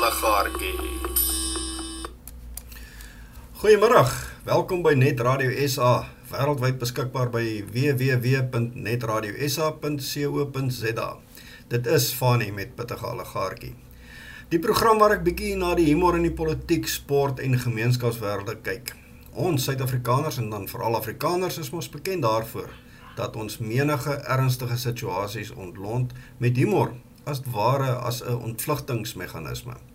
allegaartjie. Goeiemôre. Welkom by Net Radio SA, wêreldwyd beskikbaar by www.netradiosa.co.za. Dit is Fani met pittige allegaartjie. Die program waar ek bietjie na die humor in die politiek, sport en gemeenskapswêrelde kyk. Ons Suid-Afrikaners en dan veral Afrikaners is mos bekend daarvoor dat ons menige ernstige situasies ontlont met humor as ware as 'n ontvlugtingsmeganisme.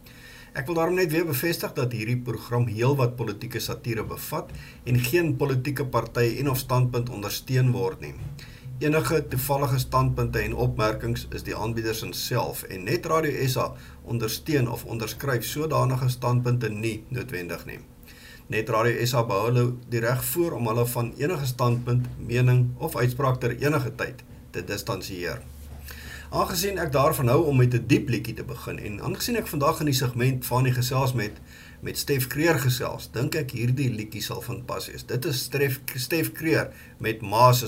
Ek wil daarom net weer bevestig dat hierdie program heelwat politieke satire bevat en geen politieke party en of standpunt ondersteun word nie. Enige toevallige standpunte en opmerkings is die aanbieders self en net Radio SA ondersteun of onderskryf sodanige standpunte nie noodwendig nie. Net Radio SA behou hulle die reg voor om hulle van enige standpunt, mening of uitspraak ter enige tyd te distansieer. Aangesien ek daarvan hou om met 'n diep liedjie te begin en aangesien ek vandag in die segment van die gesels met met Stef Kreer gesels, dink ek hierdie liedjie sal van pas wees. Dit is Stef Stef Kreer met Ma se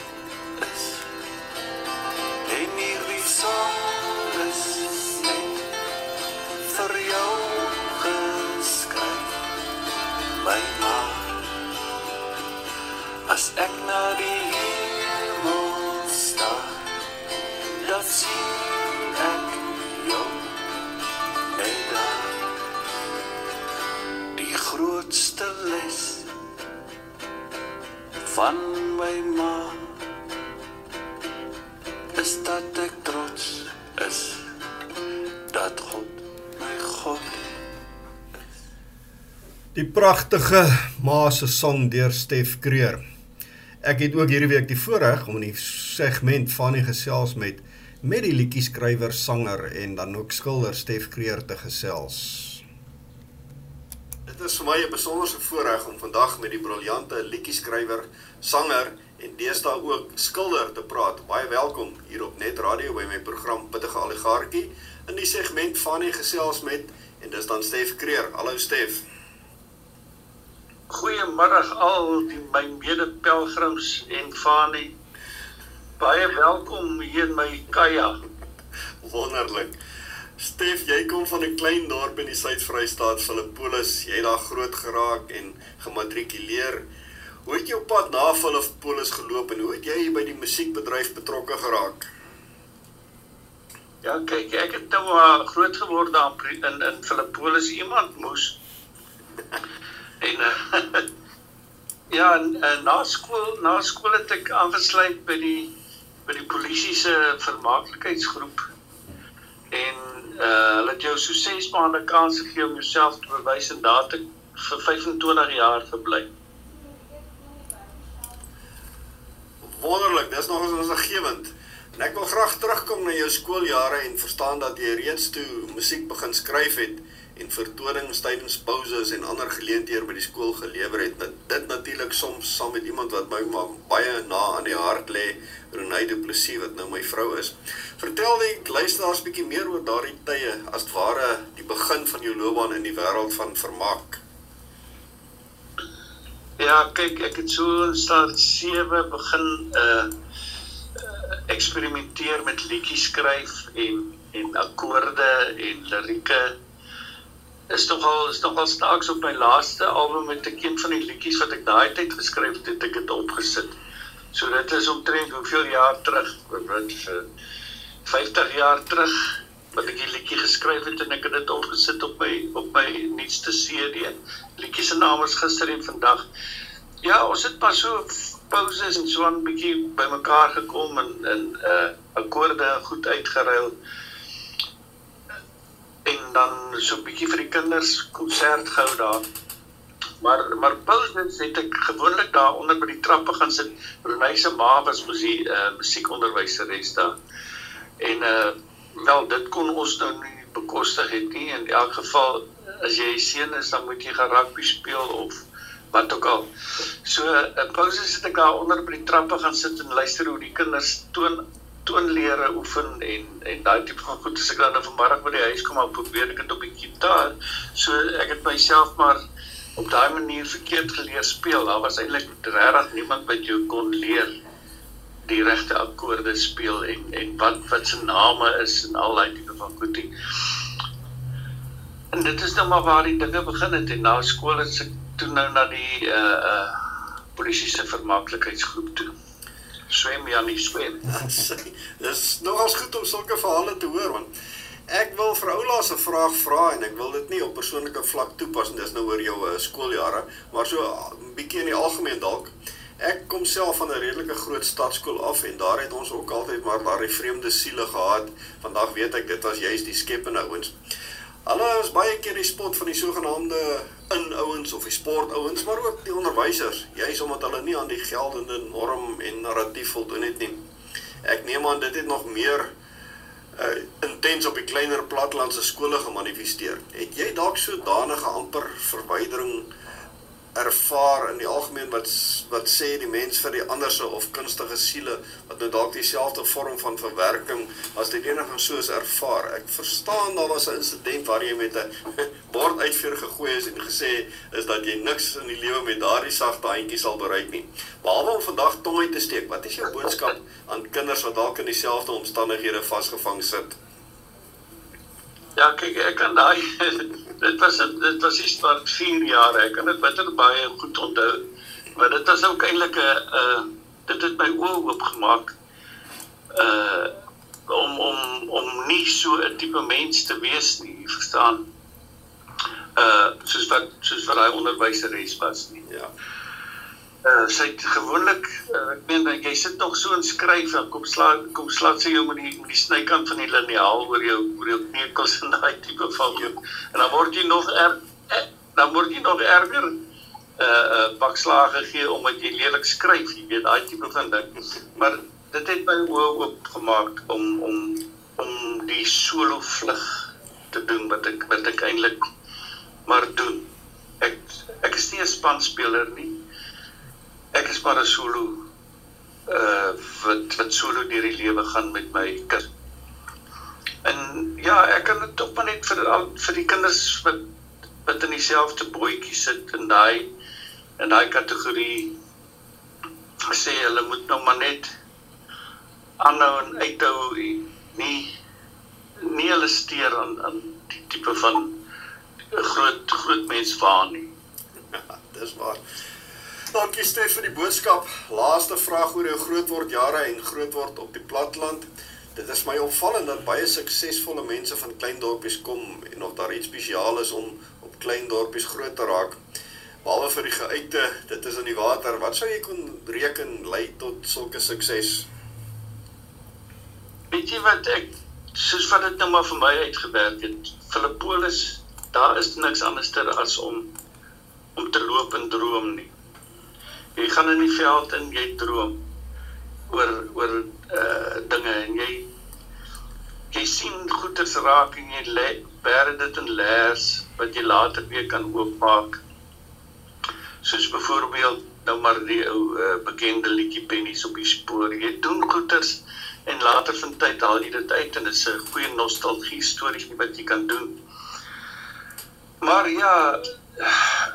songes net vir jou geskryf my ma as ek na die hemel staar dan sien ek jou net daar die grootste les van my ma pragtige Ma se song deur Stef Kreer. Ek het ook hierdie week die voorreg om in die segment van die gesels met met die liedjie skrywer, sanger en dan ook skilder Stef Kreer te gesels. Dit is vir my 'n besonderse voorreg om vandag met die briljante liedjie skrywer, sanger en deesdae ook skilder te praat. Baie welkom hier op Net Radio by my program Pittige Allegaartjie in die segment van die gesels met en dis dan Stef Kreer. Hallo Stef. Goeiemôre al die my mede-pelgrims en Fani. Baie welkom hier in my Kaya. Wonderlik. Stef, jy kom van 'n klein dorp in die Suid-Vrystaat, Philippolis. Jy het daar groot geraak en gematrikuleer. Hoe het jou pad na Philippolis geloop en hoe het jy by die musiekbedryf betrokke geraak? Ja, kyk, ek het nou uh, groot geword daar in in Philippolis. Iemand moes en uh, ja, en, uh, na skool, na skool het ek aangesluit by die by die polisie se vermaaklikheidsgroep en uh hulle het jou so 6 maande kans gegee om jouself te bewys en daar te vir 25 jaar gebly. Wonderlik, dis nog eens insiggewend. En ek wil graag terugkom na jou skooljare en verstaan dat jy reeds toe musiek begin skryf het en vertonings tydens pauses en ander geleenthede by die skool gelewer het. Dit natuurlik soms saam met iemand wat my maar baie na aan die hart lê, Renée Du Plessis wat nou my vrou is. Vertel die luisteraars bietjie meer oor daardie tye as ware die begin van jou loopbaan in die wêreld van vermaak. Ja, kyk, ek het so in staat 7 begin uh eksperimenteer met liedjies skryf en en akkoorde en lirieke is nogal is nogal snaaks op my laaste album met 'n een van die liedjies wat ek daai tyd geskryf het, het ek dit opgesit. So dit is omtrent hoeveel jaar terug, wat vir 50 jaar terug wat ek die liedjie geskryf het en ek het dit opgesit op my op my nuutste CD. Liedjie se naam is gister en vandag. Ja, ons het pas so pauses en so 'n bietjie bymekaar gekom en en uh akkoorde goed uitgeruil en dan so 'n bietjie vir die kinders konsert gehou daar. Maar maar pauses het ek gewoonlik daar onder by die trappe gaan sit. Renée se ma was mos die uh, musiekonderwyseres daar. En uh wel dit kon ons nou nie bekostig het nie. In elk geval as jy seun is dan moet jy gaan rugby speel of wat ook al. So 'n uh, pauses het ek daar onder by die trappe gaan sit en luister hoe die kinders toon toonlere oefen en en daai tipe van goed as ek dan nou vanmiddag by die huis kom en probeer ek dit op die gitaar. So ek het myself maar op daai manier verkeerd geleer speel. Daar was eintlik regtig niemand wat jou kon leer die regte akkoorde speel en en wat wat se name is en al daai tipe van goedie. En dit is nou maar waar die dinge begin het en na skool het ek toe nou na die uh uh polisie se vermaaklikheidsgroep toe swem Janie swem. Dis nogals goed om sulke verhale te hoor want ek wil vir Oula se vraag vra en ek wil dit nie op persoonlike vlak toepas en dis nou oor jou uh, skooljare, maar so 'n uh, bietjie in die algemeen dalk. Ek kom self van 'n redelike groot stadskool af en daar het ons ook altyd maar daai vreemde siele gehad. Vandag weet ek dit was juist die skepende ouens. Hulle is baie keer die spot van die sogenaamde inouens of die sportouens, maar ook die onderwysers, juis omdat hulle nie aan die geldende norm en narratief voldoen het nie. Ek neem aan dit het nog meer uh intens op die kleiner plattelandse skole gemanifesteer. Het jy dalk sodanige amper verwydering ervaar in die algemeen wat wat sê die mens vir die anderse of kunstige siele wat nou dalk dieselfde vorm van verwerking as dit enige soos ervaar. Ek verstaan daar was 'n insident waar jy met 'n bord uitveer gegooi is en gesê is dat jy niks in die lewe met daardie sagte handjie sal bereik nie. Behalwe om vandag tong uit te steek. Wat is jou boodskap aan kinders wat dalk in dieselfde omstandighede vasgevang sit? Ja, kyk, ek kan daai dit was dit was iets van 4 jaar. Ek kan dit bitter baie goed onthou. Maar dit was ook eintlik 'n uh dit het my oë oopgemaak uh om om om nie so 'n tipe mens te wees nie, verstaan? Uh soos wat soos wat daai onderwyseres was nie. Ja. Uh sy het gewoonlik uh, ek meen dat jy sit nog so en skryf en kom slaan kom slaan sy jou met die met die snykant van die liniaal oor jou oor jou kneukels en daai tipe van jou. En dan word jy nog er eh, dan word jy nog erger uh uh bakslae gegee omdat jy lelik skryf jy weet daai tipe van ding. Maar dit het my oë oop gemaak om om om die solo vlug te doen wat ek wat ek eintlik maar doen. Ek ek is nie 'n spanspeler nie ek is maar 'n solo uh wat wat solo deur die lewe gaan met my kind. En ja, ek kan dit op net vir al vir die kinders wat wat in dieselfde bootjie sit in daai in daai kategorie sê hulle moet nou maar net aanhou en uithou nie nie hulle steur aan aan die tipe van groot groot mens waan nie. Ja, dis waar. Dankie Stef vir die boodskap. Laaste vraag oor jou grootword jare en grootword op die platteland. Dit is my opvallend dat baie suksesvolle mense van klein dorpies kom en of daar iets spesiaal is om op klein dorpies groot te raak. Behalwe vir die geuite, dit is in die water. Wat sou jy kon reken lei tot sulke sukses? Weet jy wat ek soos wat dit nou maar vir my uitgewerk het. Filippolis, daar is niks anderster as om om te loop en droom nie. Jy gaan in die veld en jy droom oor oor uh dinge en jy jy sien goeders raak en jy lê bære dit in leers wat jy later weer kan oopmaak. Soos byvoorbeeld nou maar die ou uh, bekende liedjie pennies op die spoor. Jy doen goeders en later van tyd haal jy dit uit en dit is 'n goeie nostalgie storie wat jy kan doen. Maar ja,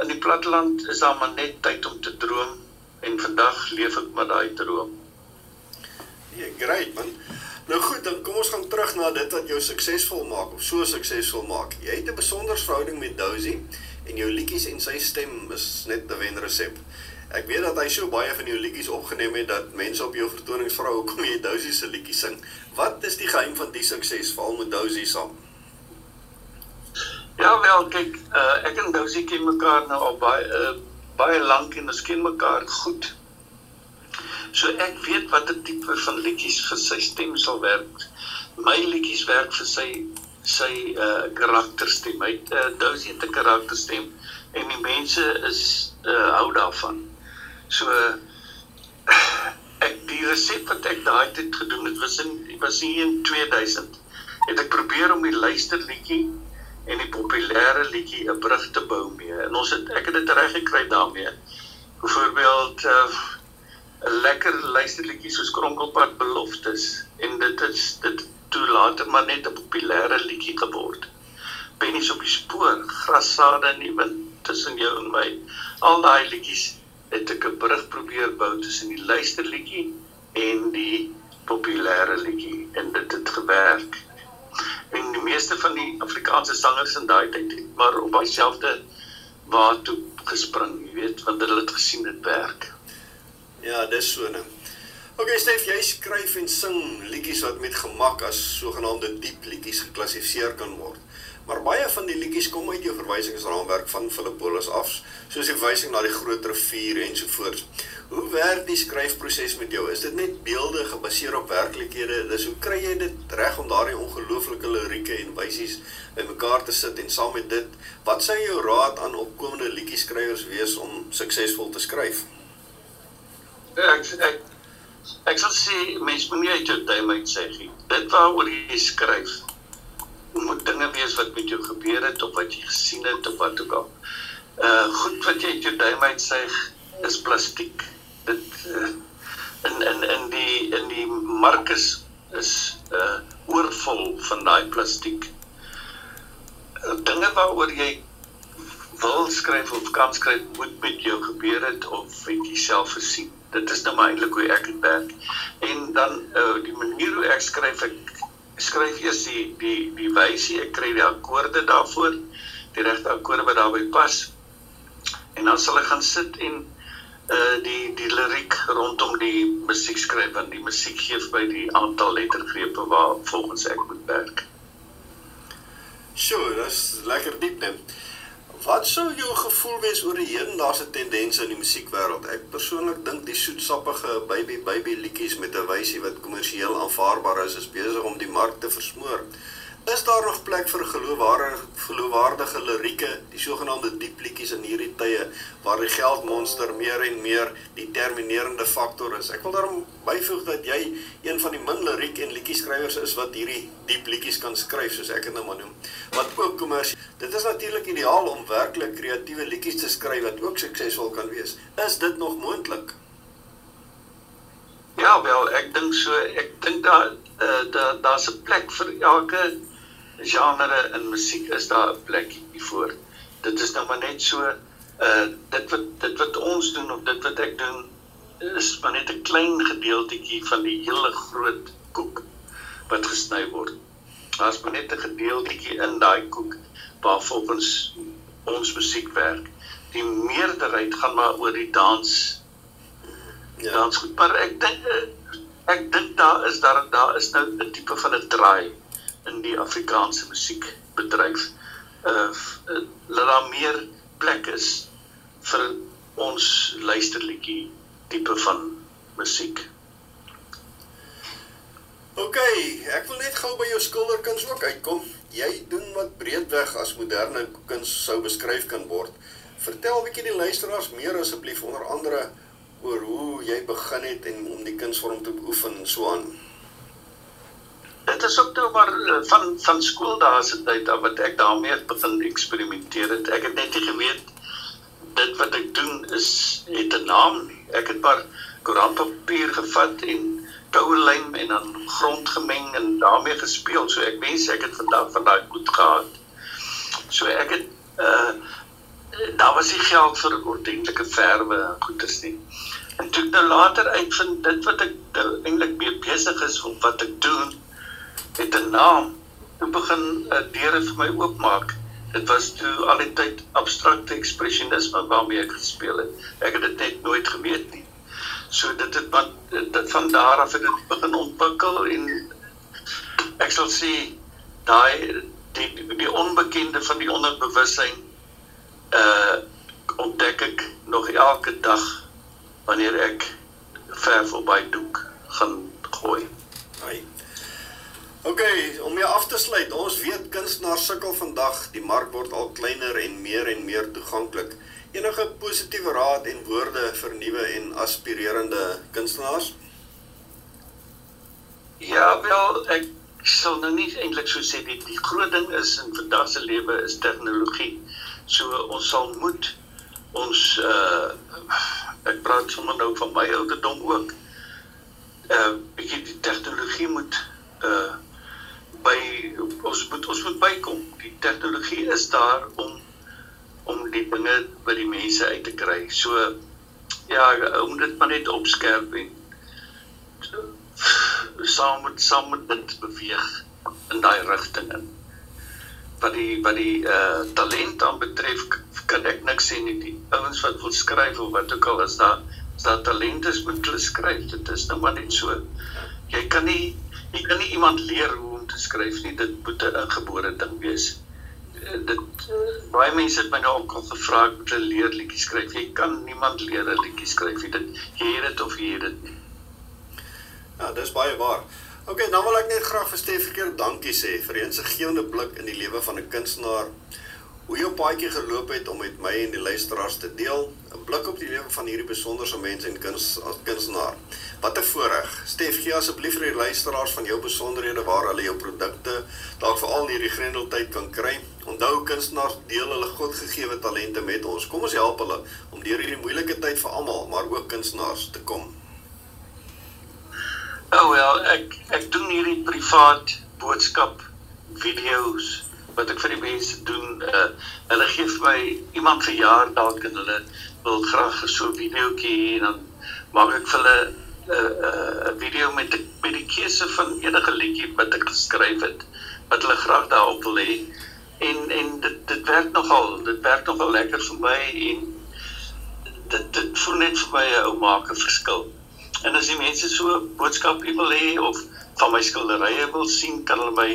in die platteland is daar maar net tyd om te droom en vandag leef ek met daai droom. Ja, yeah, great man. Nou goed, dan kom ons gaan terug na dit wat jou suksesvol maak of so suksesvol maak. Jy het 'n besondere verhouding met Dozy en jou liedjies en sy stem is net 'n wenresep. Ek weet dat hy so baie van jou liedjies opgeneem het dat mense op jou vertonings vra hoekom jy Dozy se liedjies sing. Wat is die geheim van die sukses veral met Dozy saam? Ja wel, kyk, uh, ek en Dozy ken mekaar nou al baie uh, baie lank en ons ken mekaar goed. So ek weet watter tipe van liedjies vir sy stem sal werk. My liedjies werk vir sy sy uh karakterstem. Hy het 'n uh, duisende karakterstem en die mense is uh hou daarvan. So ek die resep wat ek daai tyd gedoen het was in was hier in 2000 het ek probeer om die luisterliedjie en die populêre liedjie 'n brug te bou mee. En ons het ek het dit reg gekry daarmee. Byvoorbeeld uh 'n lekker luisterliedjie soos Kronkelpad beloftes en dit is dit toe later maar net 'n populêre liedjie geword. Pennies op die spoor, grassade in die wind tussen jou en my. Al daai liedjies het ek 'n brug probeer bou tussen die luisterliedjie en die populêre liedjie en dit het gewerk. En die meeste van die Afrikaanse sangers in daai tyd het maar op dieselfde waartoe gespring, jy weet, want hulle het gesien dit werk. Ja, dis so nou. OK, Stef, jy skryf en sing liedjies wat met gemak as sogenaamde diep liedjies geklassifiseer kan word. Maar baie van die liedjies kom uit jou verwysingsraamwerk van Filippolis af, soos die verwysing na die groot rivier ensovoorts. Hoe werk die skryfproses met jou? Is dit net beelde gebaseer op werklikhede? Dis hoe kry jy dit reg om daardie ongelooflike lirieke en wysies bymekaar te sit en saam met dit, wat sou jou raad aan opkomende liedjieskrywers wees om suksesvol te skryf? ek ek ek sal sê mense moet nie uit jou duim uit sê nie. Dit waaroor jy skryf moet dinge wees wat met jou gebeur het of wat jy gesien het of wat ook al. Uh goed wat jy uit jou duim uit sê is plastiek. Dit uh, in in in die in die mark is is uh oorvol van daai plastiek. Uh, dinge waaroor jy wil skryf of kan skryf moet met jou gebeur het of het jy self gesien dit is nou maar eintlik hoe ek dit werk. En dan uh, die manier hoe ek skryf ek skryf eers die die die wysie, ek kry die akkoorde daarvoor, die regte akkoorde wat daarbey pas. En dan sal ek gaan sit en uh die die liriek rondom die musiek skryf want die musiek gee vir my die aantal lettergrepe waar volgens ek moet werk. Sjoe, dis lekker diep net. Wat sou jou gevoel wees oor die hedendaagse tendense in die musiekwêreld? Ek persoonlik dink die soetsappige baby baby liedjies met 'n wysie wat kommersieel aanvaarbaar is, is besig om die mark te versmoor. Is daar nog plek vir geloofwaardige geloofwaardige lirieke, die sogenaamde diep liedjies in hierdie tye waar die geldmonster meer en meer die terminerende faktor is? Ek wil daarom byvoeg dat jy een van die min liriek en liedjieskrywers is wat hierdie diep liedjies kan skryf soos ek dit nou maar noem. Wat ook kommersieel. Dit is natuurlik ideaal om werklik kreatiewe liedjies te skryf wat ook suksesvol kan wees. Is dit nog moontlik? Ja, wel, ek dink so. Ek dink daar uh, daar daar's 'n plek vir elke genre in musiek is daar 'n plek hiervoor. Dit is nou maar net so uh dit wat dit wat ons doen of dit wat ek doen is maar net 'n klein gedeeltjie van die hele groot koek wat gesny word. Daar's maar net 'n gedeeltjie in daai koek waar volgens ons musiek werk. Die meerderheid gaan maar oor die dans. Ja, dans goed, maar ek dink ek dink daar is daar daar is nou 'n tipe van 'n draai in die Afrikaanse musiekbedryf. Uh dat daar meer plek is vir ons luisterliedjie tipe van musiek. OK, ek wil net gou by jou skilderkuns ook uitkom. Jy doen wat breedweg as moderne kuns sou beskryf kan word. Vertel 'n bietjie die luisteraars meer asseblief onder andere oor hoe jy begin het en om die kunsvorm te beoefen en so aan. Dit is ook nou maar eh, van van skooldae se tyd af wat ek daarmee begin eksperimenteer het. Ek het net nie geweet dit wat ek doen is het 'n naam nie. Ek het maar koerantpapier gevat en koue lym en dan grond gemeng en daarmee gespeel. So ek wens ek het vandag van daai goed gehad. So ek het uh daar was nie geld vir ordentlike verwe en goeders nie. En toe ek nou later uitvind dit wat ek nou eintlik mee besig is of wat ek doen het 'n naam. Toe begin uh, deure vir my oopmaak. Dit was toe al die tyd abstrakte ekspresionisme waarmee ek gespeel het. Ek het dit net nooit geweet nie. So dit het wat dit van daar af het dit begin ontwikkel en ek sal sê daai die die onbekende van die onderbewussyn uh ontdek ek nog elke dag wanneer ek ver verby doek gaan gooi. Ai. OK, om jou af te sluit, ons weet kunstenaars sukkel vandag, die mark word al kleiner en meer en meer toeganklik. Enige positiewe raad en woorde vir nuwe en aspirerende kunstenaars? Ja, wel, ek sal nou nie eintlik so sê die, die groot ding is in vandag se lewe is tegnologie. So ons sal moet ons uh ek praat sommer nou van my ouderdom ook. Uh bietjie die tegnologie moet uh by ons moet ons moet bykom. Die tegnologie is daar om om die dinge by die mense uit te kry. So ja, om dit maar net opskerp en saam met saam met dit beweeg in daai rigting in. Wat die wat die uh talent aan betref kan ek niks sê nie. Die ouens wat wil skryf of wat ook al is daar is daar talent is moet hulle skryf. Dit is nou maar net so. Jy kan nie jy kan nie iemand leer hoe om te skryf nie. Dit moet 'n ingebore ding wees dit baie mense het my nou ook al gevra ek moet 'n leer liedjie skryf. Jy kan niemand leer 'n liedjie skryf nie. Dit jy het dit of jy het dit nie. Ja, dis baie waar. OK, dan wil ek net graag vir Stef verkeer dankie sê vir eens 'n geende blik in die lewe van 'n kunstenaar. Hoe jou paadjie geloop het om met my en die luisteraars te deel, 'n blik op die lewe van hierdie besonderse mense en kuns as kunstenaar. Wat 'n voorreg. Stef, gee asseblief vir die luisteraars van jou besonderhede waar hulle jou produkte dalk veral in hierdie grendeltyd kan kry Onthou kunstenaars deel hulle godgegewe talente met ons. Kom ons help hulle om deur hierdie moeilike tyd vir almal, maar ook kunstenaars te kom. Oh wel, ek ek doen hierdie privaat boodskap video's wat ek vir die mense doen. Uh, hulle gee vir my iemand verjaar dalk en hulle wil graag so 'n videoetjie hê en dan maak ek vir hulle 'n uh, uh, 'n video met die, met die keuse van enige liedjie wat ek geskryf het wat hulle graag daarop wil hê en en dit dit werk nogal dit werk nogal lekker vir my en dit dit voel net vir my 'n ou maak 'n verskil en as die mense so boodskap wil hê of van my skilderye wil sien kan hulle my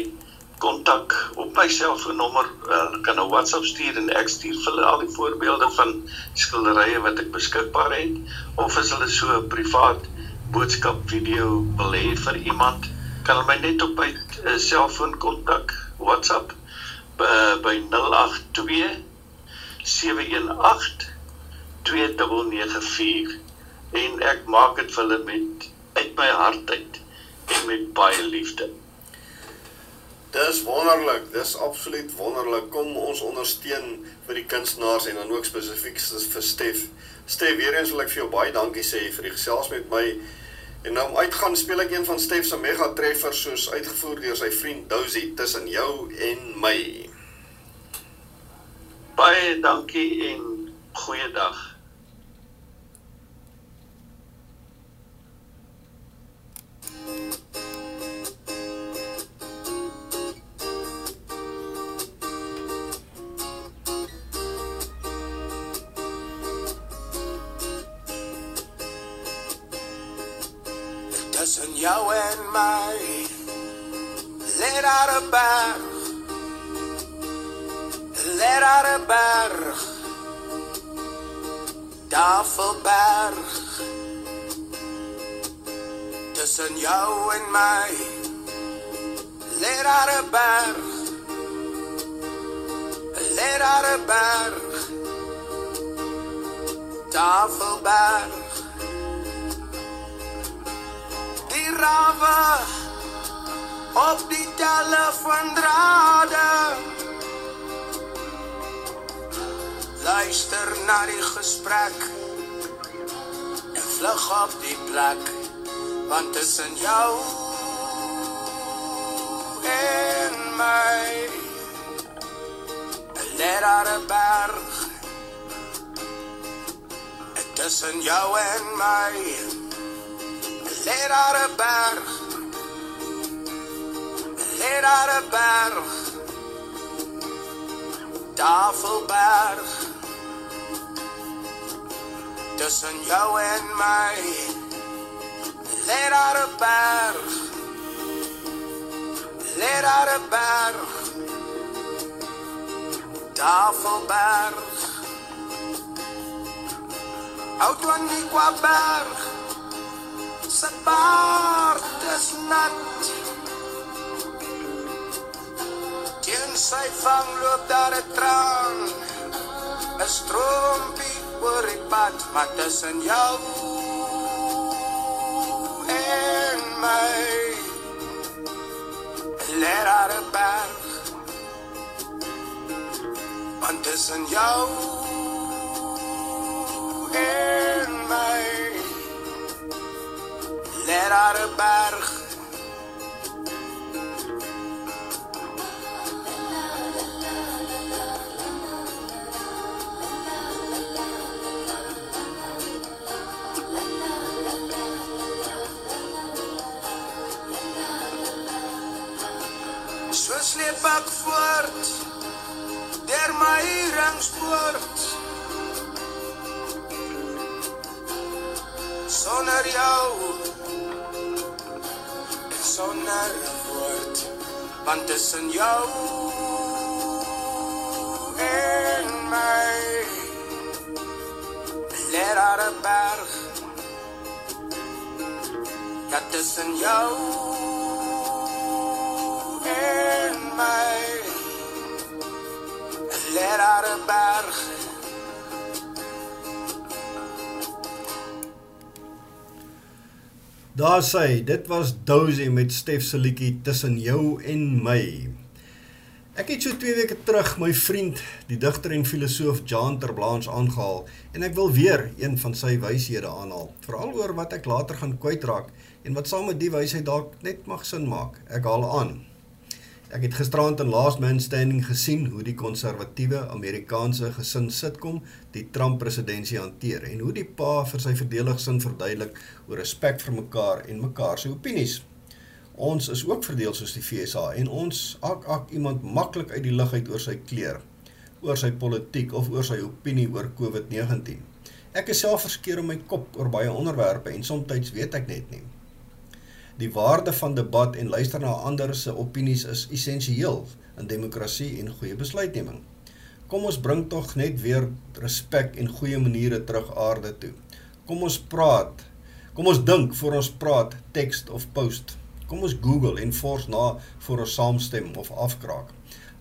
kontak op my selfoonnommer. Uh, kan 'n WhatsApp stuur en ek stuur vir hulle al die voorbeelde van skilderye wat ek beskikbaar het. Of as hulle so 'n privaat boodskap video wil hê vir iemand kan hulle my net op my uh, selfoon kontak. WhatsApp uh, by 082 718 2994 en ek maak dit vir hulle met uit my hart uit en met baie liefde. Dis wonderlik, dis absoluut wonderlik. Kom ons ondersteun vir die kunstenaars en dan ook spesifiek vir Stef. Stef, weer eens wil ek vir jou baie dankie sê vir die gesels met my. En nou om uitgaan speel ek een van Stef se mega treffers soos uitgevoer deur sy vriend Dozy tussen jou en my. Baie dankie en goeiedag. Tussen jou en my. Let out a berg. Let out a berg. Tafelberg. Tussen jou en my. Let out a berg. Let out a berg. Tafelberg. Rawe op die telefoondrade. Luister na die gesprek. En vlug op die plek. Want tussen jou en my. Let out a berg. En tussen jou en my. Let out a berg. Let out a berg. Tafelberg. Tussen jou en my. Let out a berg. Let out a berg. Tafelberg. Oud van die berg. Sy baard is nat. Teen sy vang loop daar 'n traan. 'n Stroompie oor die pad, maar tussen jou en my. Let out a berg. Want tussen jou en Let out a berg. So sleep ek voort deur my ringspoort sonder jou en sonder 'n woord. Want tussen jou en my let out a berg. Ja tussen jou en my let out a berg Daar sê, dit was Dozy met Stef se liedjie tussen jou en my. Ek het so 2 weke terug my vriend, die digter en filosoof Jan Terblanche aangehaal en ek wil weer een van sy wyshede aanhaal, veral oor wat ek later gaan kwytraak en wat saam met die wysheid dalk net mag sin maak. Ek haal aan. Ek het gisterand in Last Man Standing gesien hoe die konservatiewe Amerikaanse gesin sitkom die Trump presidentsie hanteer en hoe die pa vir sy verdedigsin verduidelik oor respek vir mekaar en mekaar se opinies. Ons is ook verdeel soos die FSA en ons ak ak iemand maklik uit die lug uit oor sy kleur, oor sy politiek of oor sy opinie oor COVID-19. Ek is self verskeer in my kop oor baie onderwerpe en soms weet ek net nie. Die waarde van debat en luister na ander se opinies is essensieel in demokrasie en goeie besluitneming. Kom ons bring tog net weer respek en goeie maniere terug aarde toe. Kom ons praat. Kom ons dink voor ons praat, teks of post. Kom ons Google en fors na voor ons saamstem of afkraak.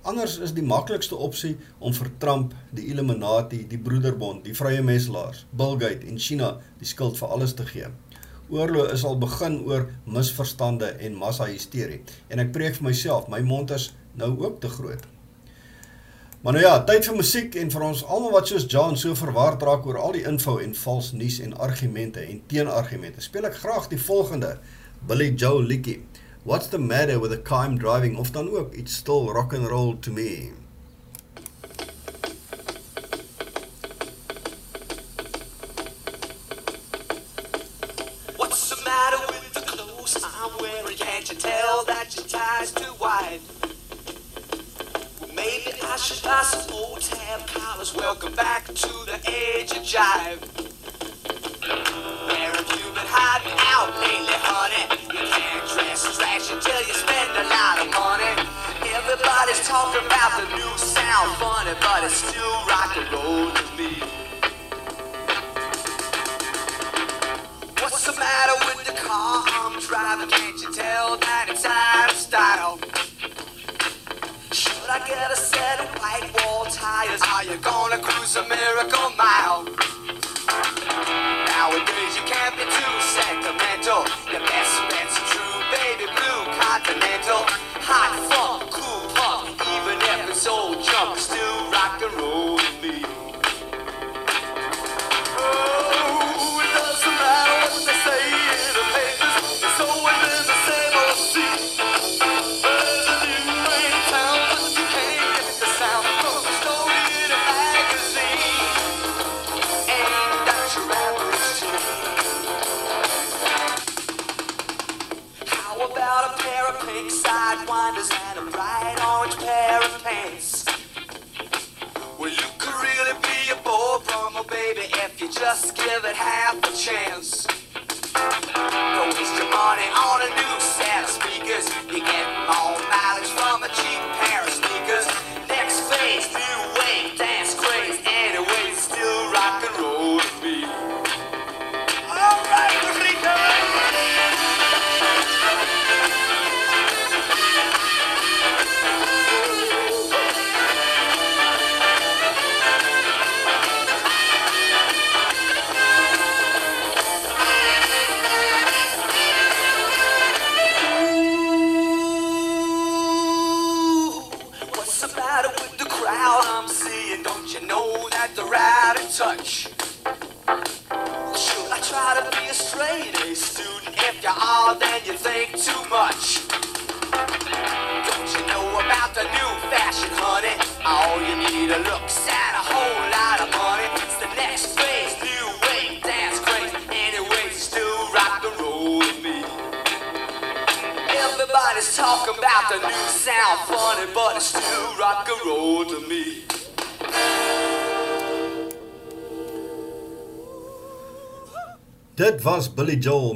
Anders is die maklikste opsie om vir Trump, die Illuminati, die Broederbond, die Vrye Messelaars, Bill Gates en China die skuld vir alles te gee. Oorlog is al begin oor misverstande en massa-hysterie en ek preek vir myself, my mond is nou ook te groot. Maar nou ja, tyd vir musiek en vir ons almal wat soos John so verward raak oor al die info en vals nuus en argumente en teenargumente, speel ek graag die volgende Billy Joe liedjie. What's the matter with a calm driving of dan ook it's still rock and roll to me. Jive.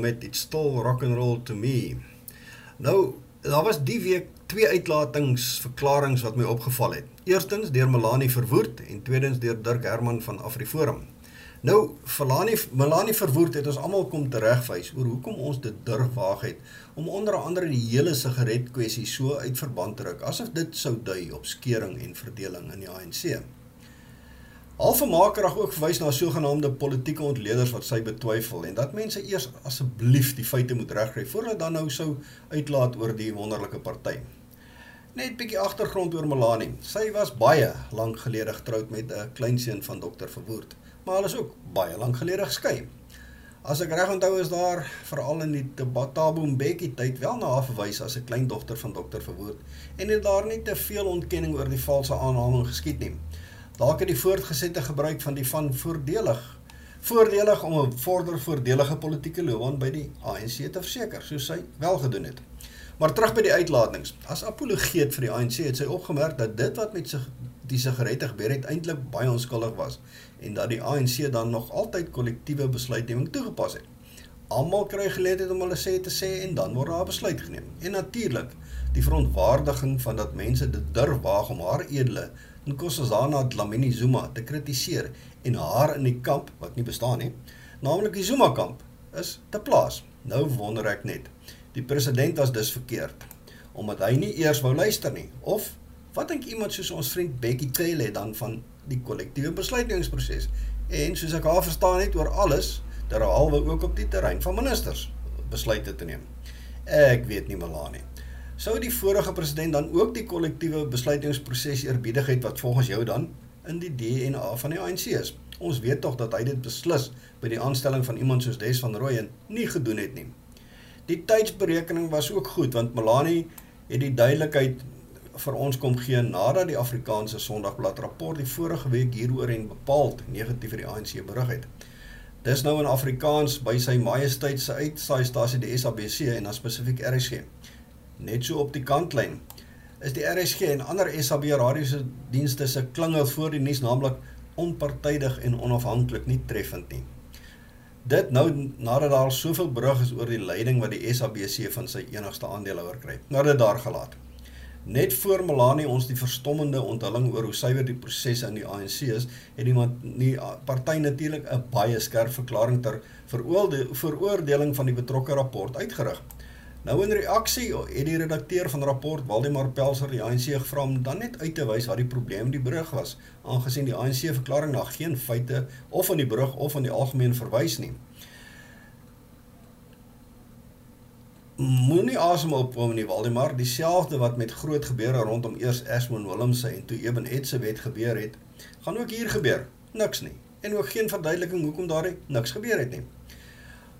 Met It's Still Rock and Roll to Me. Nou, daar was die week twee uitlatings verklaringe wat my opgeval het. Eerstens deur Melanie Verwoerd en tweedens deur Dirk Herman van AfriForum. Nou, Melanie Melanie Verwoerd het ons almal kom teregwys oor hoekom ons dit durf waag het om onder andere die hele sigaret kwessie so uit verband te ruk asof dit sou dui op skering en verdeling in die ANC. Halve Makerag ook verwys na sogenaamde politieke ontleeders wat sy betwyfel en dat mense eers asseblief die feite moet regkry voordat dan nou sou uitlaat oor die wonderlike party. Net bietjie agtergrond oor Melanie. Sy was baie lank gelede getroud met 'n kleinseun van Dr. Verwoerd, maar hulle is ook baie lank gelede geskei. As ek reg onthou is daar veral in die Tabo Mbeki tyd wel na haar verwys as 'n kleindogter van Dr. Verwoerd en het daar nie te veel ontkenning oor die valse aanhaling geskied nie. Dalk het die voortgesette gebruik van die van voordelig voordelig om 'n vorder voordelige politieke loopbaan by die ANC te verseker, soos sy wel gedoen het. Maar terug by die uitlatings. As apologeet vir die ANC het sy opgemerk dat dit wat met sig die sigarette gebeur het eintlik baie onskuldig was en dat die ANC dan nog altyd kollektiewe besluitneming toegepas het. Almal kry geleentheid om hulle sê te sê en dan word daar 'n besluit geneem. En natuurlik die verontwaardiging van dat mense dit durf waag om haar edele Nkosazana Dlamini Zuma te kritiseer en haar in die kamp wat nie bestaan nie, naamlik die Zuma kamp, is te plaas. Nou wonder ek net. Die president was dus verkeerd omdat hy nie eers wou luister nie of wat dink iemand soos ons vriend Becky Cele dan van die kollektiewe besluitnemingsproses en soos ek haar verstaan het oor alles derhalwe ook op die terrein van ministers besluite te neem. Ek weet nie Melanie. Sou die vorige president dan ook die kollektiewe besluitingsproses eerbiedigheid wat volgens jou dan in die DNA van die ANC is? Ons weet tog dat hy dit beslis by die aanstelling van iemand soos Des van Rooyen nie gedoen het nie. Die tydsberekening was ook goed want Melanie het die duidelikheid vir ons kom gee nadat die Afrikaanse Sondagblad rapport die vorige week hieroor en bepaald negatief vir die ANC berig het. Dis nou in Afrikaans by sy majesteit se uitsaaistasie die SABC en dan spesifiek RSG. Net so op die kantlyn is die RSG en ander SAB radiosse dienste se klingel voor die nuus naamlik onpartydig en onafhanklik nie treffend nie. Dit nou nadat daar soveel berig is oor die leiding wat die SABC van sy enigste aandeelhouer kry. Nou dit daar gelaat. Net voor Melanie ons die verstommende onthulling oor hoe suiwer die prosesse in die ANC is, het die, die party natuurlik 'n baie skerp verklaring ter veroordeling van die betrokke rapport uitgerig. Nou in reaksie het die redakteur van die rapport Waldemar Pelser die ANC gevra om dan net uit te wys wat die probleem die brug was, aangesien die ANC verklaring na geen feite of aan die brug of aan die algemeen verwys nie. Moenie asem opkom in die Waldemar, dieselfde wat met groot gebeure rondom eers Esmond Willemse en toe Eben Etzebeth gebeur het, gaan ook hier gebeur. Niks nie. En ook geen verduideliking hoekom daar niks gebeur het nie.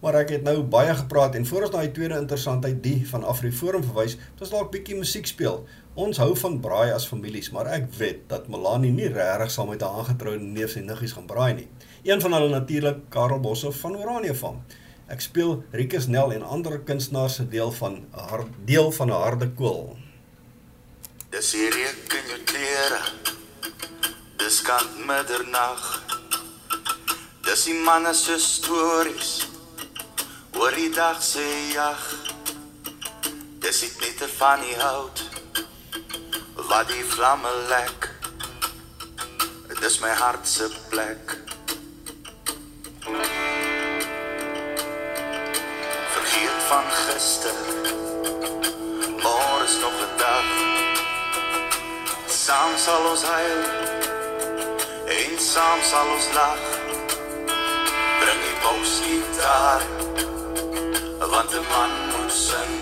Maar ek het nou baie gepraat en voor ons na die tweede interessantheid die van Afriforum verwys, dis dalk bietjie musiek speel. Ons hou van braai as families, maar ek weet dat Melanie nie regtig saam met haar aangetroude neefs en niggies gaan braai nie. Een van hulle natuurlik Karel Bosse van Oranje van. Ek speel Rikus Nel en ander kunstenaars se deel van 'n deel van 'n harde koel. Dis hierdie in jou klere. Dis kan middernag. Dis die manne se stories. Oor die dag se jag. Dis dit net van die hout. Wat die vlamme lek. Dis my hart se plek. van gister. Môre is nog 'n dag. Saam sal ons huil. En saam sal ons lag. Bring die bosie daar. Want 'n man moet sing.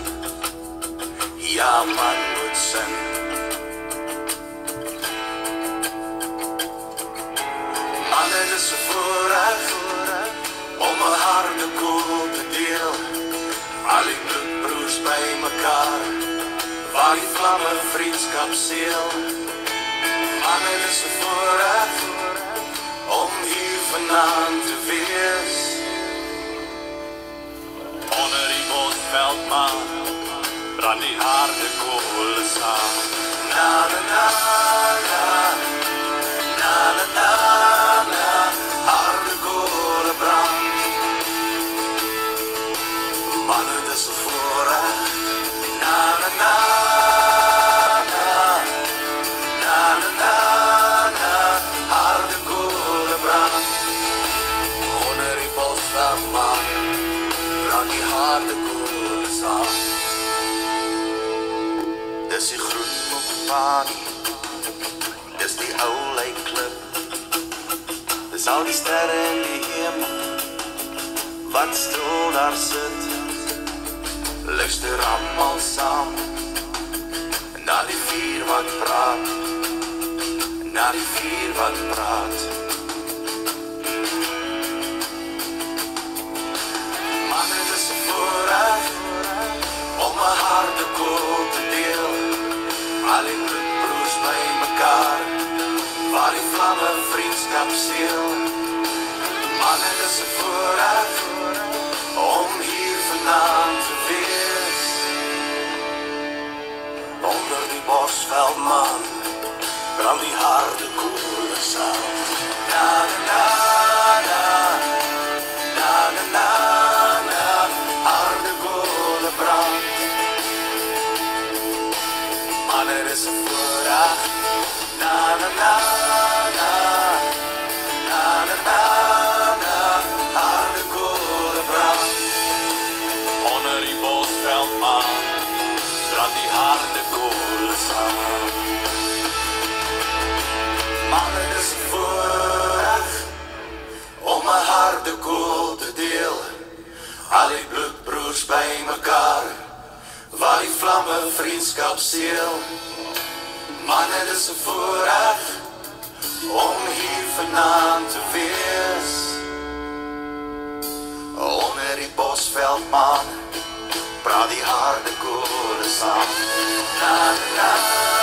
Ja, man moet sing. Alle is voorreg om 'n harde koel te deel. Al die bloedbroers by mekaar Waar die vlamme vriendskap seel Manne is so voorrecht Om hier vanavond te wees die bosveldmaan Brand die harde Na na na na Na na na na Wat stil daar sit. Luister allemaal saam. Na die vier wat praat. Na die vier wat praat. Man, het is een voorrecht Om een harde kool te deel. Al die bloedbroers by mekaar Waar die vlamme vriendskap seel Man, het is een Om wees. Onder die bosveldman Brand die harde koele saam Na na na Al die bloedbroers by mekaar Waar die vlamme vriendskap seel Man, het is een voorrecht Om hier vanavond te wees. Onder die bosveldman Praat die harde koele saam. Na na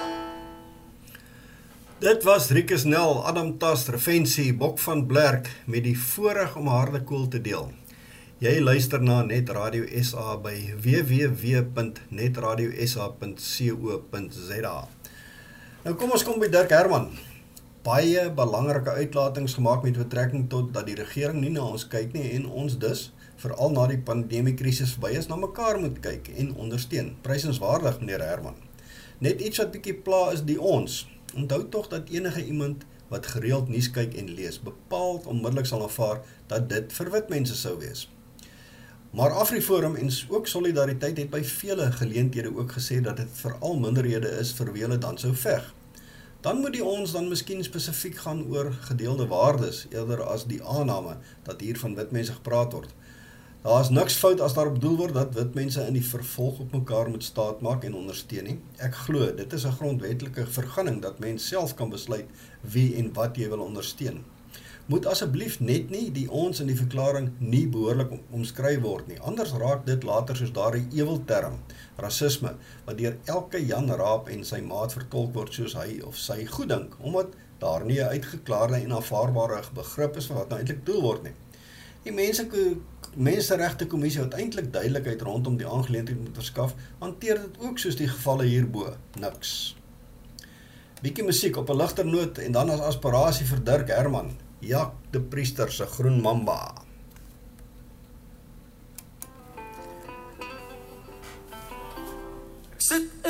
Dit was Rikus Nel, Adam Tas, Revensie, Bok van Blerk met die voorreg om harde koel te deel. Jy luister na Net Radio SA by www.netradiosa.co.za. Nou kom ons kom by Dirk Herman. Baie belangrike uitlatings gemaak met betrekking tot dat die regering nie na ons kyk nie en ons dus veral na die pandemiekrisis verby is na mekaar moet kyk en ondersteun. Prysenswaardig meneer Herman. Net iets wat bietjie pla is die ons. Onthou tog dat enige iemand wat gereeld nuus kyk en lees, bepaald onmiddellik sal aanvaar dat dit vir wit mense sou wees. Maar Afriforum en ook Solidariteit het by vele geleenthede ook gesê dat dit veral minderhede is vir wie hulle dan sou veg. Dan moet die ons dan miskien spesifiek gaan oor gedeelde waardes eerder as die aanname dat hier van wit mense gepraat word. Daar is niks fout as daar bedoel word dat wit mense in die vervolg op mekaar moet staat maak en ondersteun nie. Ek glo dit is 'n grondwetlike vergunning dat mens self kan besluit wie en wat jy wil ondersteun moet asseblief net nie die ons in die verklaring nie behoorlik omskryf word nie. Anders raak dit later soos daardie ewelterm, rasisme, wat deur elke Jan Raap en sy maat vertolk word soos hy of sy goeddink, omdat daar nie 'n uitgeklaarde en aanvaarbare begrip is van wat nou eintlik bedoel word nie. Die mense menseregte kommissie wat eintlik duidelikheid rondom die aangeleentheid moet verskaf, hanteer dit ook soos die gevalle hierbo, niks. Bietjie musiek op 'n ligter noot en dan as aspirasie vir Dirk Herman. Jak de Priester se Groen Mamba.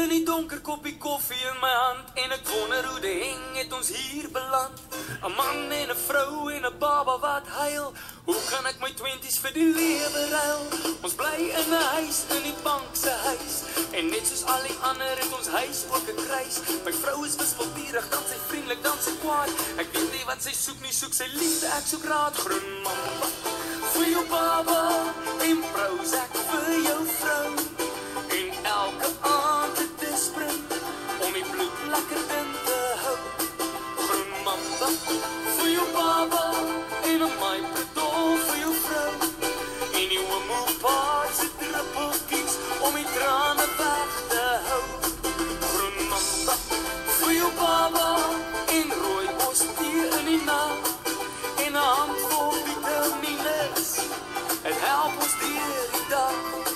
In die donker koppie koffie in my hand en ek wonder hoe die heng het ons hier beland. 'n Man en 'n vrou en 'n baba wat huil. Hoe kan ek my 20's vir die lewe ruil? Ons bly in 'n huis in die bank se huis en net soos al die ander het ons huis ook 'n kruis. My vrou is wispelturig, dan sy vriendelik, dan sy kwaad. Ek weet nie wat sy soek nie, soek sy liefde, ek soek raad, groen mamba. Vir jou baba en Prozac vir jou vrou en elke aand die bloed lekker in te hou. Groen mamba vir jou baba en my pedal vir jou vrou en die homopaat se druppeltjies om die trane weg te hou. Groen mamba vir jou baba en rooi bos hier in die nag en 'n handvol vitamines. Het help ons deur die dag.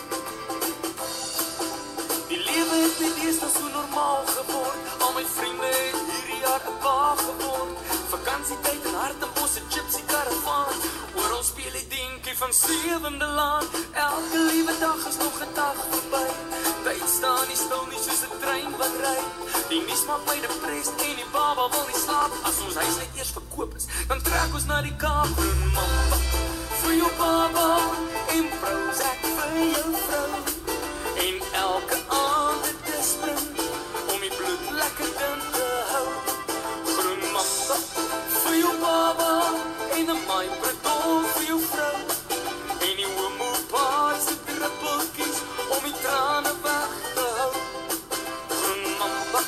Al my vriende het hierdie jaar 'n pa geword. Vakansietyd in Hartenbos se gypsy karavaan. Oral speel die dinkie van sewende laan. Elke liewe dag is nog 'n dag verby. Tyd staan nie stil nie soos 'n trein wat ry. Die nuus maak my depressed en die baba wil nie slaap. As ons huis net eers verkoop is, dan trek ons na die Kaap. Mamba vir jou baba en Prozac vir jou vrou. En elke aand het te spring bloed lekker in te hou. Groen mamba vir jou baba en 'n my predol vir jou vrou. En die homopaat se druppeltjies om die trane weg te hou. Groen mamba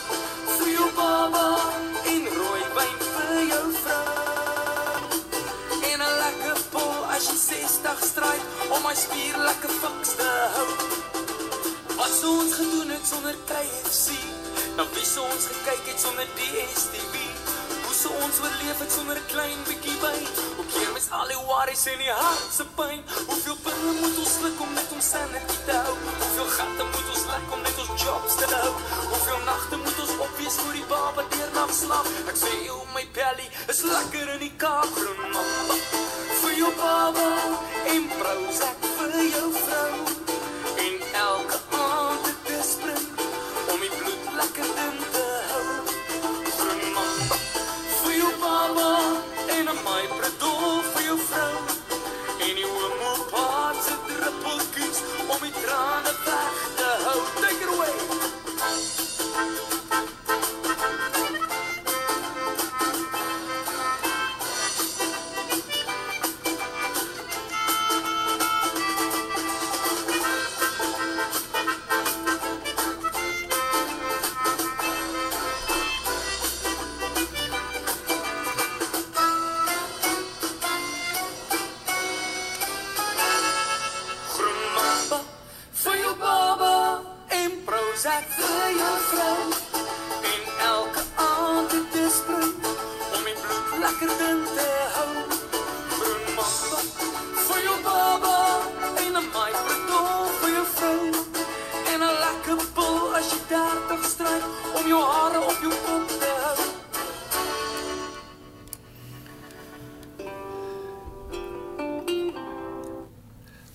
vir jou baba en rooi wyn vir jou vrou. En 'n lekker pol as jy 60 stryd om my spier lekker fiks te hou. Wat sou ons gedoen het sonder KFC? Nou wie sou ons gekyk het sonder DStv? Hoe sou ons oorleef het sonder klein bietjie by? Hoe keer mes al die worries en die hart se pyn? Hoeveel pille moet ons sluk om net ons sanity te hou? Hoeveel gatte moet ons lek om net ons jobs te hou? Hoeveel nagte moet ons opwees vir die baba deur nag slaap? Ek sê jou my belly is lekker in die Kaap groen mamba. Vir jou baba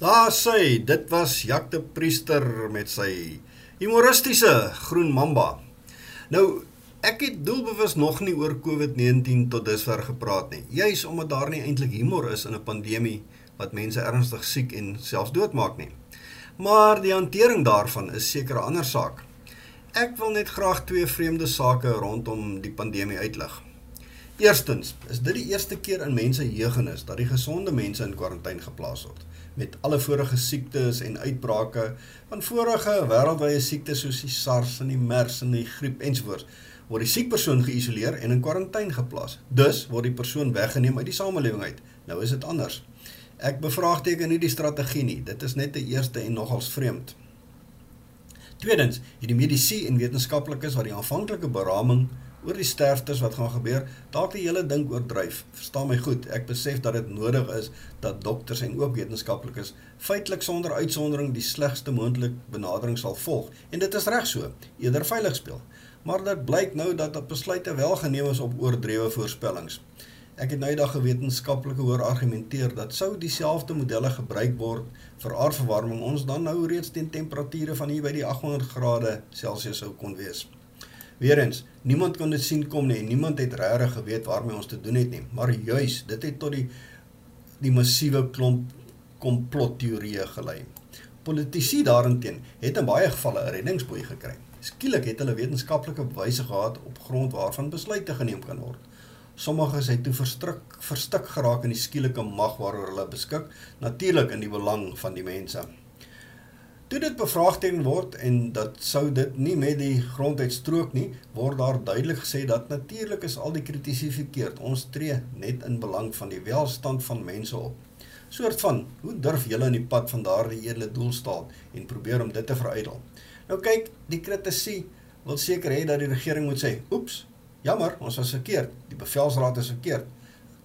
Daar sê, dit was Jak de Priester met sy humoristiese Groen Mamba. Nou, ek het doelbewus nog nie oor COVID-19 tot dusver gepraat nie. Juis omdat daar nie eintlik humor is in 'n pandemie wat mense ernstig siek en selfs doodmaak nie. Maar die hantering daarvan is seker 'n ander saak. Ek wil net graag twee vreemde sake rondom die pandemie uitlig. Eerstens, is dit die eerste keer in mense jeugenis dat die gesonde mense in kwarantyne geplaas word met alle vorige siektes en uitbrake van vorige wêreldwye siektes soos die SARS en die MERS en die griep ensovoorts word die siek persoon geïsoleer en in kwarantyne geplaas. Dus word die persoon weggeneem uit die samelewing uit. Nou is dit anders. Ek bevraagteken nie die strategie nie. Dit is net 'n eerste en nogals vreemd. Tweedens, het die mediese en wetenskaplikes wat die aanvanklike beraming oor die sterftes wat gaan gebeur, dalk die hele ding oordryf. Verstaan my goed, ek besef dat dit nodig is dat dokters en ook wetenskaplikes feitelik sonder uitsondering die slegste moontlike benadering sal volg en dit is reg so, eerder veilig speel. Maar dit blyk nou dat dat besluite wel geneem is op oordrewe voorspellings. Ek het nou eendag 'n wetenskaplike hoor argumenteer dat sou dieselfde modelle gebruik word vir aardverwarming, ons dan nou reeds teen temperature van hier by die 800 grade Celsius sou kon wees. Weerens, niemand kon dit sien kom nie niemand het regtig geweet waarmee ons te doen het nie, maar juis dit het tot die die massiewe klomp komplotteorieë gelei. Politici daarenteen het in baie gevalle 'n reddingsboei gekry. Skielik het hulle wetenskaplike bewyse gehad op grond waarvan besluite geneem kan word. Sommiges het toe verstrik verstik geraak in die skielike mag waaroor hulle beskik, natuurlik in die belang van die mense. Toe dit bevraagteken word en dat sou dit nie met die grondwet strook nie, word daar duidelik gesê dat natuurlik is al die kritisie verkeerd. Ons tree net in belang van die welstand van mense op. Soort van, hoe durf julle in die pad van daardie edele doel staan en probeer om dit te verydel? Nou kyk, die kritisie wil seker hê dat die regering moet sê, "Oeps, jammer, ons was verkeerd. Die bevelsraad is verkeerd."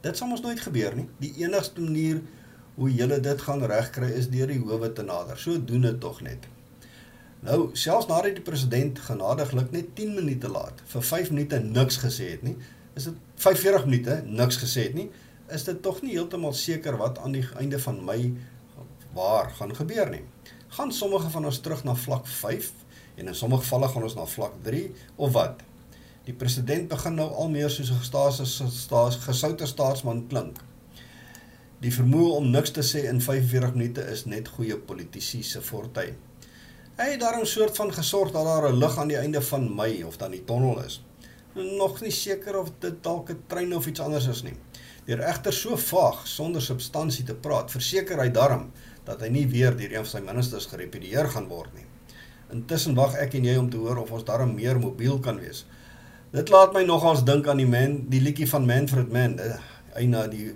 Dit sal ons nooit gebeur nie. Die enigste manier hoe julle dit gaan regkry is deur die howe te nader. So doen dit tog net. Nou, selfs nadat die president genadiglik net 10 minute laat vir 5 minute niks gesê het nie, is dit 45 minute niks gesê het nie, is dit tog nie heeltemal seker wat aan die einde van Mei waar gaan gebeur nie. Gaan sommige van ons terug na vlak 5 en in sommige gevalle gaan ons na vlak 3 of wat? Die president begin nou al meer soos 'n staats gesoute staatsman klink. Die vermoë om niks te sê in 45 minute is net goeie politici se fortuin. Hy het daarom soort van gesorg dat daar 'n lig aan die einde van Mei of dan die tonnel is. Nog nie seker of dit dalk 'n trein of iets anders is nie. Deur egter so vaag sonder substansie te praat, verseker hy darm dat hy nie weer deur een van sy ministers gerepedieer gaan word nie. Intussen wag ek en jy om te hoor of ons darm meer mobiel kan wees. Dit laat my nogals dink aan die man, die liedjie van Manfred Mann, eina die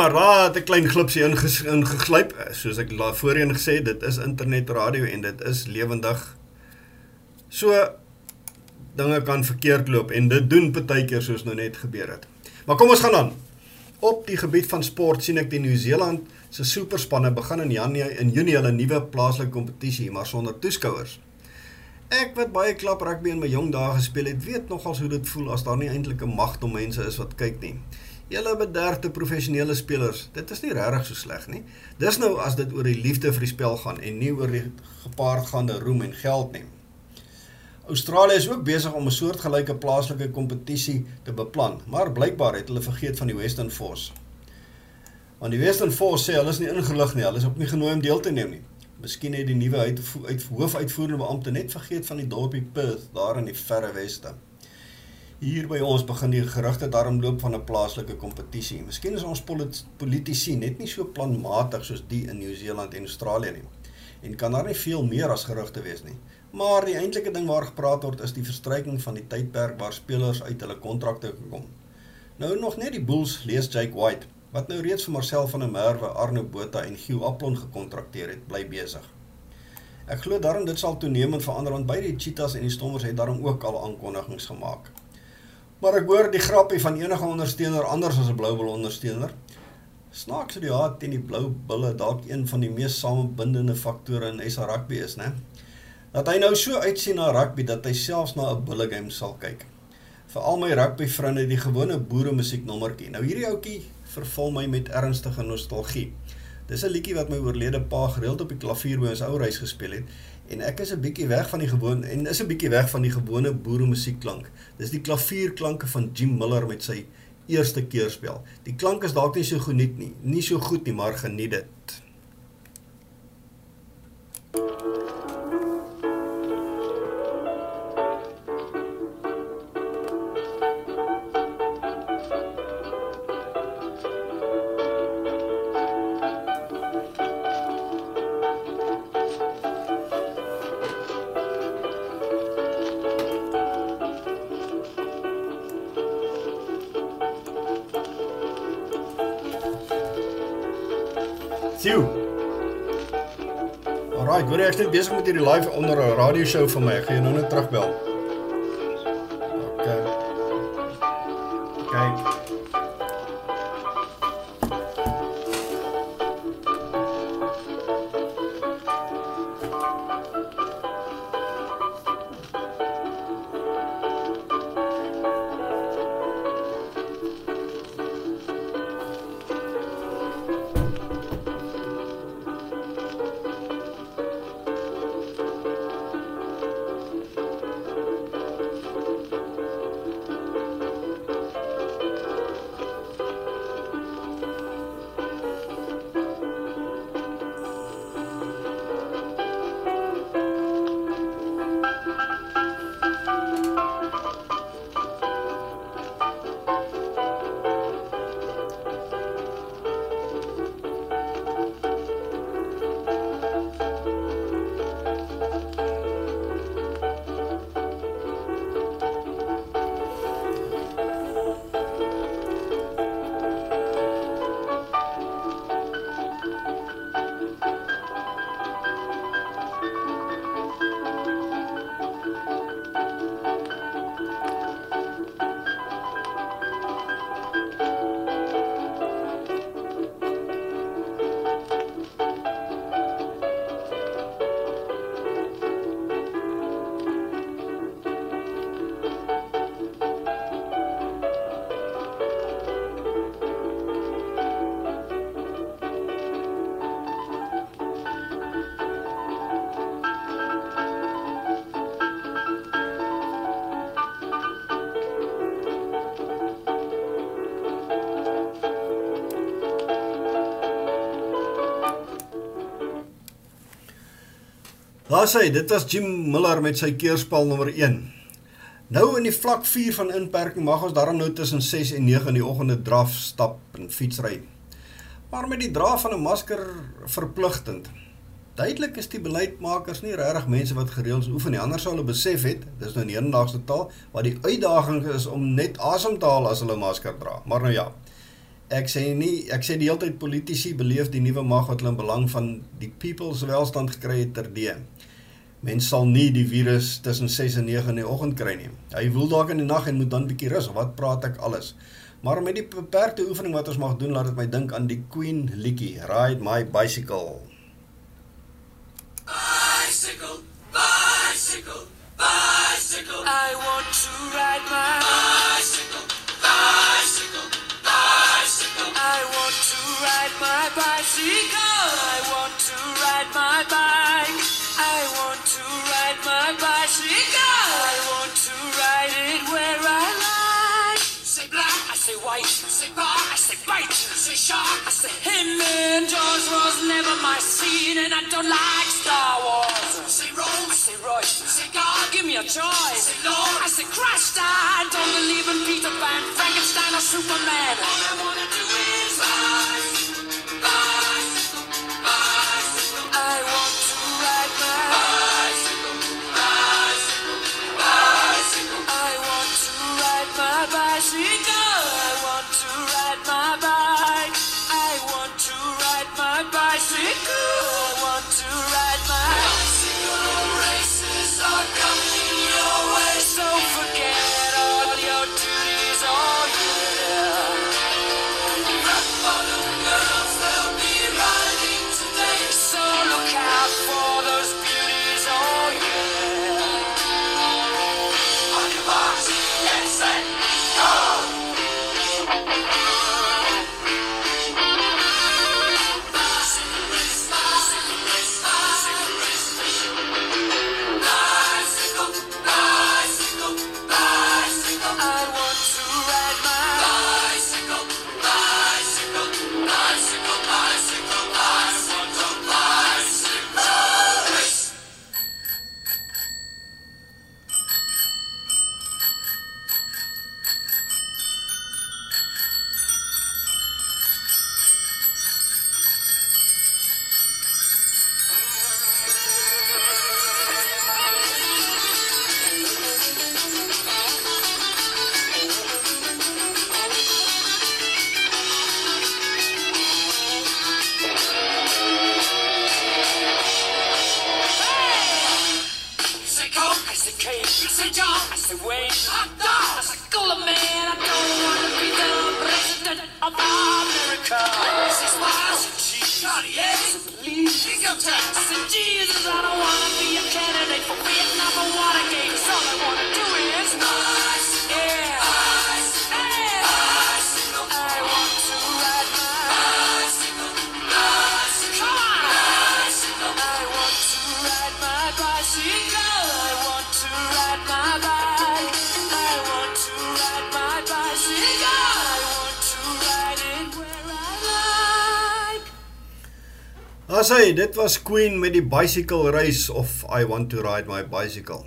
maar daar het 'n klein glipsie ingeglyp. Soos ek voorheen gesê dit is internet radio en dit is lewendig. So dinge kan verkeerd loop en dit doen partykeer soos nou net gebeur het. Maar kom ons gaan aan. Op die gebied van sport sien ek die Nieu-Seeland se superspanne begin in Januarie in Junie hulle nuwe plaaslike kompetisie, maar sonder toeskouers. Ek wat baie klap rugby in my jong dae gespeel het, weet nogals hoe dit voel as daar nie eintlik 'n magdom mense is wat kyk nie. Julle bederfde professionele spelers, dit is nie regtig so sleg nie. Dis nou as dit oor die liefde vir die spel gaan en nie oor die gepaardgaande roem en geld nie. Australië is ook besig om 'n soortgelyke plaaslike kompetisie te beplan, maar blykbaar het hulle vergeet van die Western Force. Want die Western Force sê hulle is nie ingelig nie, hulle is ook nie genooi om deel te neem nie. Miskien het die nuwe uitvo- uit, hoofuitvoerende beampte net vergeet van die dorpie Perth daar in die verre weste. Hier by ons begin die gerugte daarom loop van 'n plaaslike kompetisie. Miskien is ons polit- politici net nie so planmatig soos die in Nieu-Seeland en Australië nie. En kan daar nie veel meer as gerugte wees nie. Maar die eintlike ding waar gepraat word is die verstryking van die tydperk waar spelers uit hulle kontrakte gekom. Nou nog net die Bulls lees Jake White wat nou reeds vir Marcel van der Merwe, Arno Botha en Giel Aplon gekontrakteer het, bly besig. Ek glo daarom dit sal toenemend verander want beide die Cheetahs en die Stormers het daarom ook al aankondigings gemaak. Maar ek hoor die grappie van enige ondersteuner anders as 'n Blou Bull ondersteuner. Snaaks hoe die haat teen die Blou Bulle dalk een van die mees samebindende faktore in SA rugby is, né? Dat hy nou so uitsien na rugby dat hy selfs na 'n bulle game sal kyk. Vir al my rugby vriende die gewone boere musieknommertjie. Nou hierdie ouetjie vervul my met ernstige nostalgie. Dis 'n liedjie wat my oorlede pa gereeld op die klavier by ons ou huis gespeel het en ek is 'n bietjie weg van die gewoon en is 'n bietjie weg van die gewone boere musiekklank. Dis die klavierklanke van Jim Miller met sy eerste keerspel. Die klank is dalk nie so geniet nie, nie so goed nie, maar geniet dit. Sjoe. Hoor jy ek is net besig met hierdie live onder 'n radio show van my. Ek gaan jou nou net terugbel. Sê hy, dit was Jim Miller met sy keerspel nommer 1. Nou in die vlak 4 van inperking mag ons daarom nou tussen 6 en 9 in die oggende draf, stap en fietsry. Maar met die dra van 'n masker verpligtend. Duidelik is die beleidsmakers nie regtig mense wat gereeld oefen nie. Anders hulle besef het, dis nou in hedendaagse taal, wat die uitdaging is om net asem te haal as hulle masker dra. Maar nou ja. Ek sê nie ek sê die hele tyd politici beleef die nuwe mag wat hulle in belang van die people se welstand gekry het terdee. Mens sal nie die virus tussen 6 en 9 in die oggend kry nie. Hy woel dalk in die nag en moet dan bietjie rus. Wat praat ek alles? Maar met die beperkte oefening wat ons mag doen, laat dit my dink aan die Queen liedjie, Ride My Bicycle. Bicycle, bicycle, bicycle. I want to ride my bicycle, bicycle, bicycle. I want to ride my bicycle. Say white. I Say bar, I say bite. Say shark, I say him. And Jaws was never my scene, and I don't like Star Wars. I Say Rome, I say Royce. Say God, give me a choice. I Say Lord, I say Christ. I don't believe in Peter Pan, Frankenstein, or Superman. All I wanna do is rise, dit was Queen met die bicycle race of I want to ride my bicycle.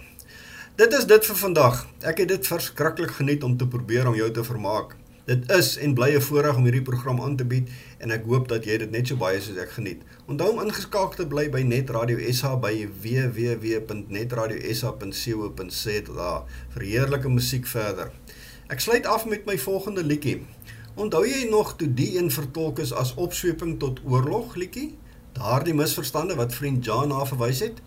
Dit is dit vir vandag. Ek het dit verskriklik geniet om te probeer om jou te vermaak. Dit is en bly 'n voorreg om hierdie program aan te bied en ek hoop dat jy dit net so baie soos ek geniet. Onthou om ingeskakel te bly by Net Radio SA by www.netradiosa.co.za vir heerlike musiek verder. Ek sluit af met my volgende liedjie. Onthou jy nog toe die een vertolk is as opsweping tot oorlog liedjie? Daardie misverstande wat vriend Jan na verwys het?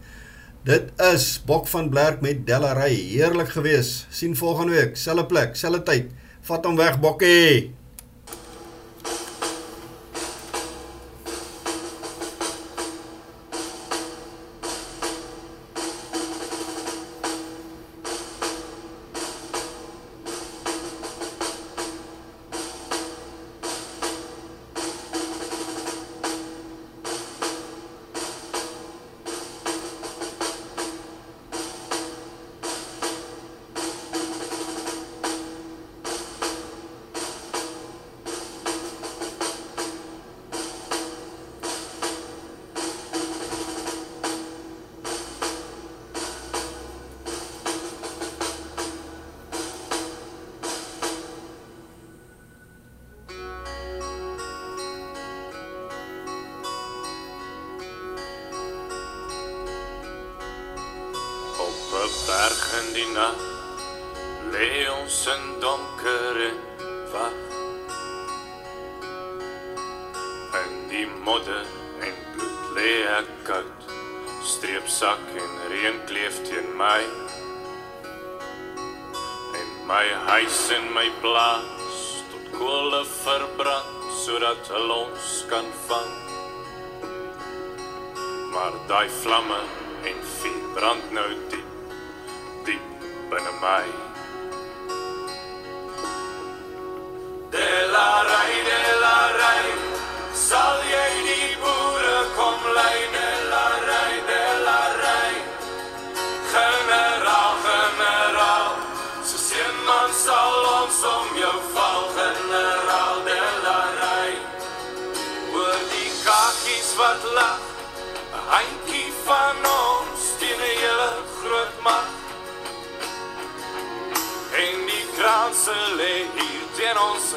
Dit is Bok van Blerk met Delary. Heerlik gewees. Sien volgende week, selfe plek, selfe tyd. Vat hom weg, Bokkie.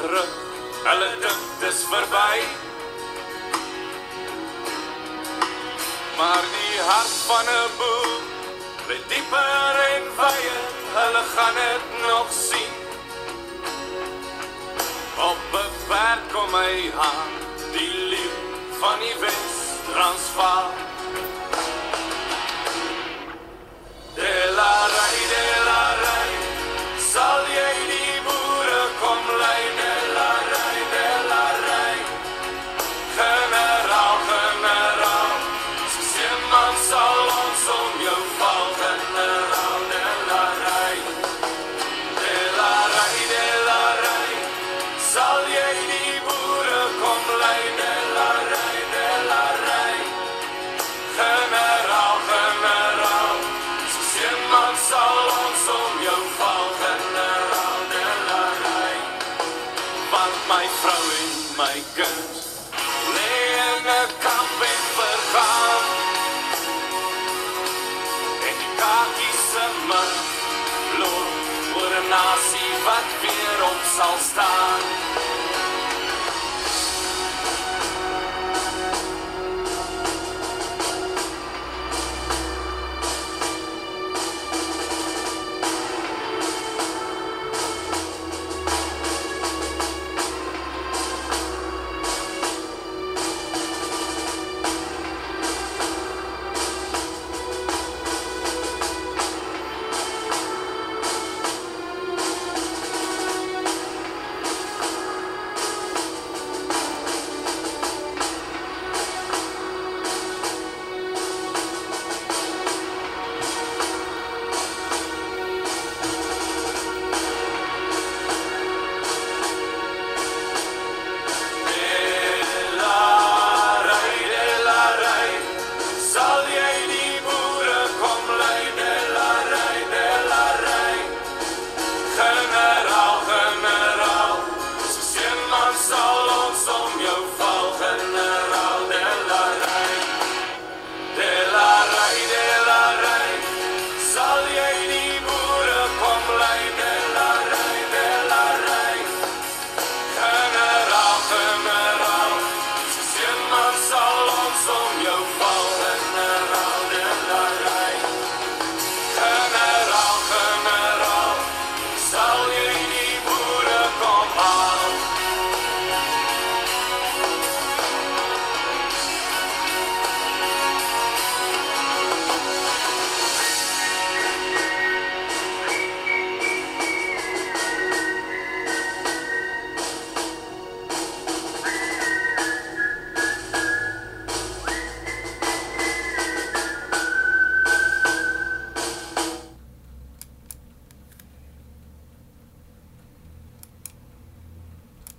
ruk, hulle dink dis verby. Maar die hart van 'n boer lê dieper en wyer, hulle gaan dit nog sien. Op 'n perd kom hy aan, die leeu van die Wes Transvaal. De la rei, de la rei, sal jy die All Stars.